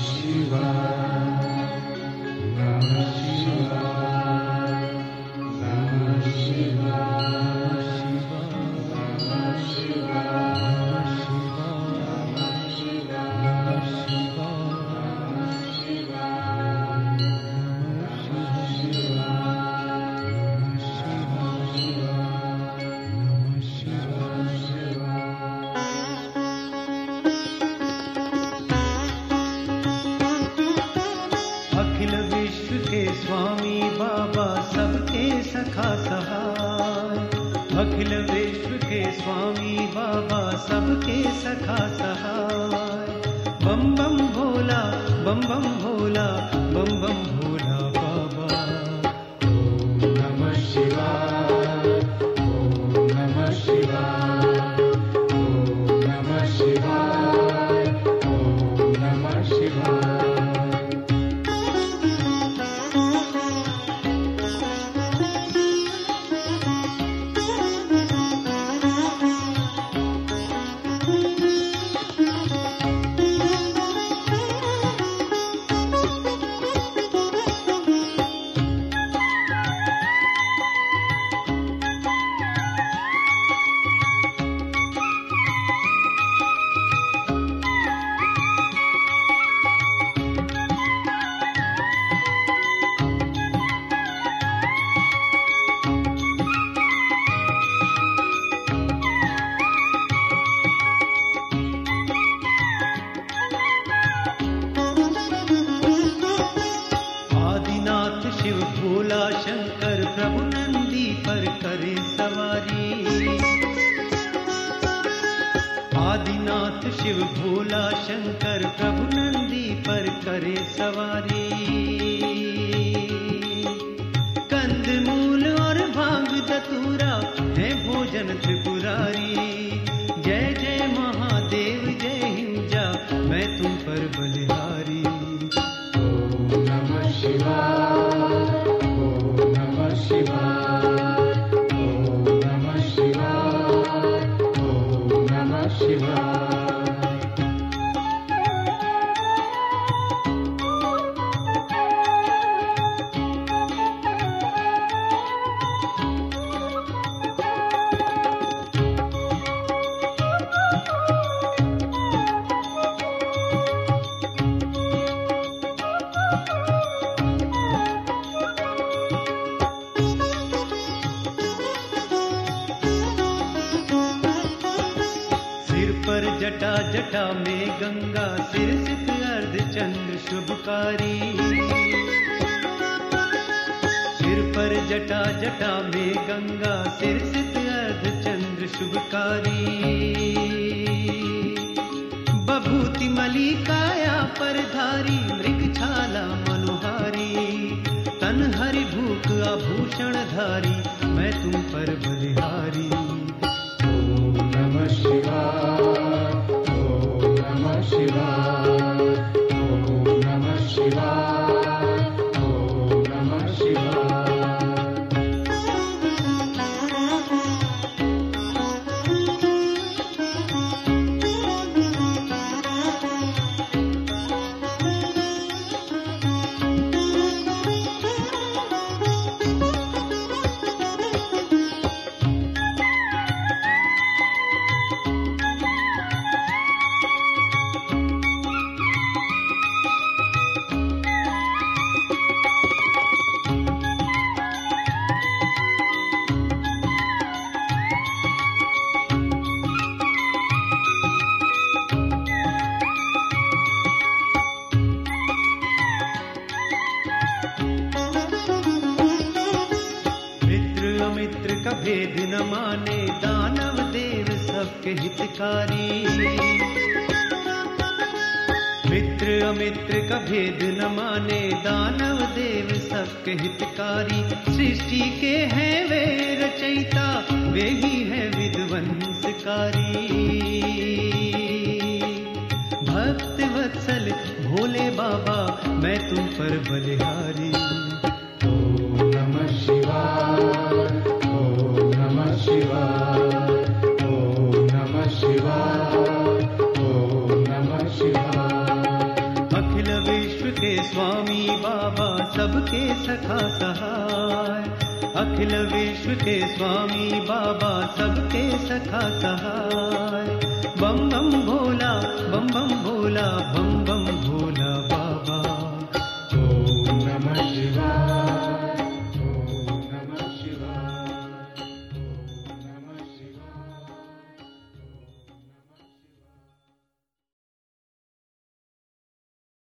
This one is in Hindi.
希望。सखा सहाय अखिल विश्व के स्वामी बाबा सबके सखा सहाय बम बम, भोला, बम बम, भोला, बम बम, भोला। भोला शंकर प्रभु नंदी पर करे सवारी। आदिनाथ शिव भोला शंकर प्रभु नंदी पर करे सवारी। कंद मूल और भाँग, दतूरा, है भोजन त्रिपुरारी। जटा जटा में गंगा, सिर सित अर्ध चंद्र, शुभकारी। सिर पर जटा जटा में गंगा, सिर सित अर्ध चंद्र, शुभकारी। बभूति मली काया पर धारी मृग छाला मनोहारी। तन हरि भूख आभूषण धारी मैं तुम पर बलिहारी। you. का भेद न माने दानव देव सबके हितकारी। मित्र अमित्र का भेद न माने दानव देव सबके हितकारी। सृष्टि के हैं वे रचयिता, वे ही है विध्वंसकारी। भक्त वत्सल, भोले बाबा, मैं तुम पर बलिहारी। सबके सखा सहाय। अखिल विश्व के स्वामी बाबा सबके सखा सहाय। बम बम भोला, बम बम भोला